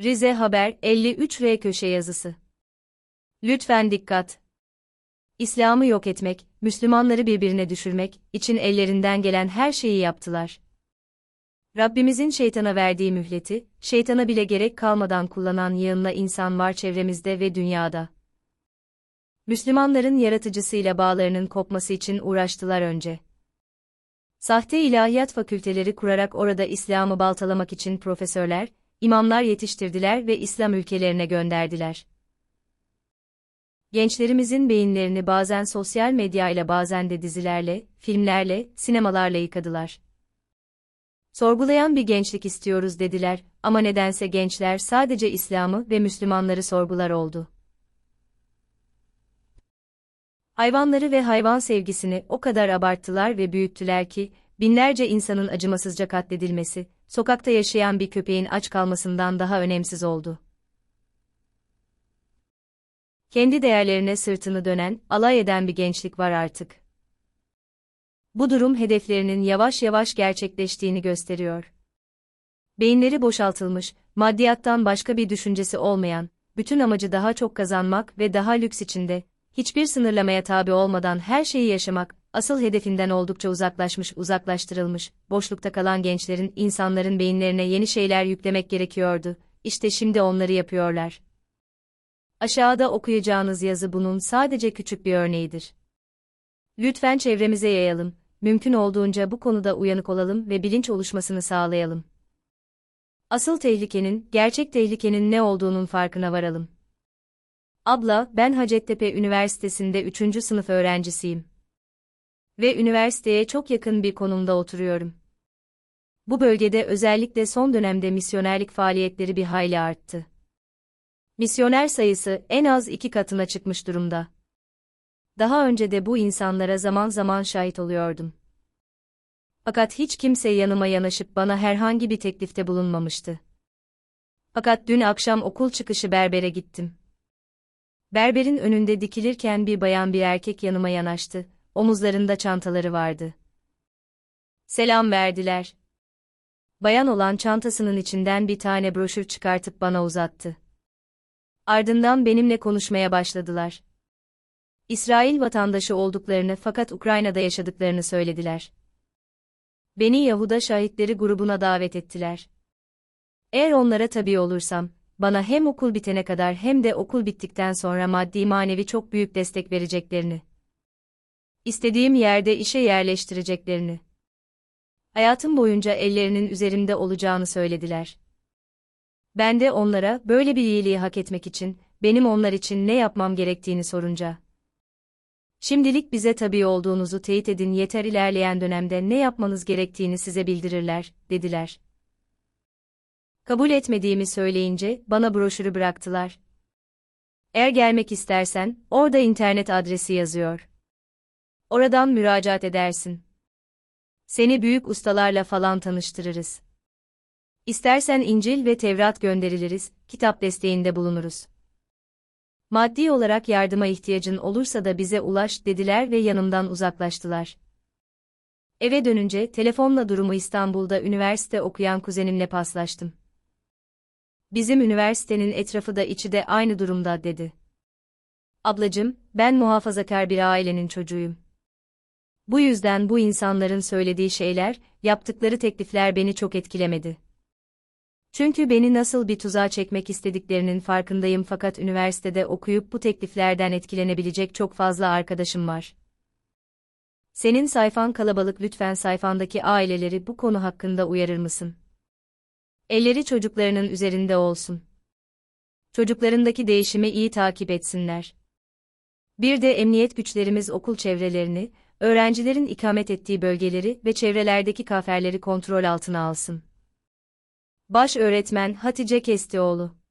Rize Haber 53R köşe yazısı. Lütfen dikkat. İslam'ı yok etmek, Müslümanları birbirine düşürmek için ellerinden gelen her şeyi yaptılar. Rabbimizin şeytana verdiği mühleti, şeytana bile gerek kalmadan kullanan yığınla insan var çevremizde ve dünyada. Müslümanların yaratıcısıyla bağlarının kopması için uğraştılar önce. Sahte ilahiyat fakülteleri kurarak orada İslam'ı baltalamak için profesörler, imamlar yetiştirdiler ve İslam ülkelerine gönderdiler. Gençlerimizin beyinlerini bazen sosyal medya ile bazen de dizilerle, filmlerle, sinemalarla yıkadılar. Sorgulayan bir gençlik istiyoruz dediler ama nedense gençler sadece İslam'ı ve Müslümanları sorgular oldu. Hayvanları ve hayvan sevgisini o kadar abarttılar ve büyüttüler ki, binlerce insanın acımasızca katledilmesi, sokakta yaşayan bir köpeğin aç kalmasından daha önemsiz oldu. Kendi değerlerine sırtını dönen, alay eden bir gençlik var artık. Bu durum hedeflerinin yavaş yavaş gerçekleştiğini gösteriyor. Beyinleri boşaltılmış, maddiyattan başka bir düşüncesi olmayan, bütün amacı daha çok kazanmak ve daha lüks içinde, hiçbir sınırlamaya tabi olmadan her şeyi yaşamak, asıl hedefinden oldukça uzaklaşmış, uzaklaştırılmış, boşlukta kalan gençlerin, insanların beyinlerine yeni şeyler yüklemek gerekiyordu. İşte şimdi onları yapıyorlar. Aşağıda okuyacağınız yazı bunun sadece küçük bir örneğidir. Lütfen çevremize yayalım, mümkün olduğunca bu konuda uyanık olalım ve bilinç oluşmasını sağlayalım. Asıl tehlikenin, gerçek tehlikenin ne olduğunun farkına varalım. Abla, ben Hacettepe Üniversitesi'nde 3. sınıf öğrencisiyim. Ve üniversiteye çok yakın bir konumda oturuyorum. Bu bölgede özellikle son dönemde misyonerlik faaliyetleri bir hayli arttı. Misyoner sayısı en az iki katına çıkmış durumda. Daha önce de bu insanlara zaman zaman şahit oluyordum. Fakat hiç kimse yanıma yanaşıp bana herhangi bir teklifte bulunmamıştı. Fakat dün akşam okul çıkışı berbere gittim. Berberin önünde dikilirken bir bayan bir erkek yanıma yanaştı, omuzlarında çantaları vardı. Selam verdiler. Bayan olan çantasının içinden bir tane broşür çıkartıp bana uzattı. Ardından benimle konuşmaya başladılar. İsrail vatandaşı olduklarını fakat Ukrayna'da yaşadıklarını söylediler. Beni Yahuda şahitleri grubuna davet ettiler. Eğer onlara tabi olursam, bana hem okul bitene kadar hem de okul bittikten sonra maddi manevi çok büyük destek vereceklerini, istediğim yerde işe yerleştireceklerini, hayatım boyunca ellerinin üzerimde olacağını söylediler. Ben de onlara böyle bir iyiliği hak etmek için, benim onlar için ne yapmam gerektiğini sorunca. Şimdilik bize tabi olduğunuzu teyit edin yeter ilerleyen dönemde ne yapmanız gerektiğini size bildirirler, dediler. Kabul etmediğimi söyleyince bana broşürü bıraktılar. Eğer gelmek istersen, orada internet adresi yazıyor. Oradan müracaat edersin. Seni büyük ustalarla falan tanıştırırız. İstersen İncil ve Tevrat gönderiliriz, kitap desteğinde bulunuruz. Maddi olarak yardıma ihtiyacın olursa da bize ulaş dediler ve yanımdan uzaklaştılar. Eve dönünce telefonla durumu İstanbul'da üniversite okuyan kuzenimle paslaştım. Bizim üniversitenin etrafı da içi de aynı durumda dedi. Ablacım, ben muhafazakar bir ailenin çocuğuyum. Bu yüzden bu insanların söylediği şeyler, yaptıkları teklifler beni çok etkilemedi. Çünkü beni nasıl bir tuzağa çekmek istediklerinin farkındayım fakat üniversitede okuyup bu tekliflerden etkilenebilecek çok fazla arkadaşım var. Senin sayfan kalabalık lütfen sayfandaki aileleri bu konu hakkında uyarır mısın? Elleri çocuklarının üzerinde olsun. Çocuklarındaki değişimi iyi takip etsinler. Bir de emniyet güçlerimiz okul çevrelerini, öğrencilerin ikamet ettiği bölgeleri ve çevrelerdeki kaferleri kontrol altına alsın. Baş öğretmen Hatice Kestioğlu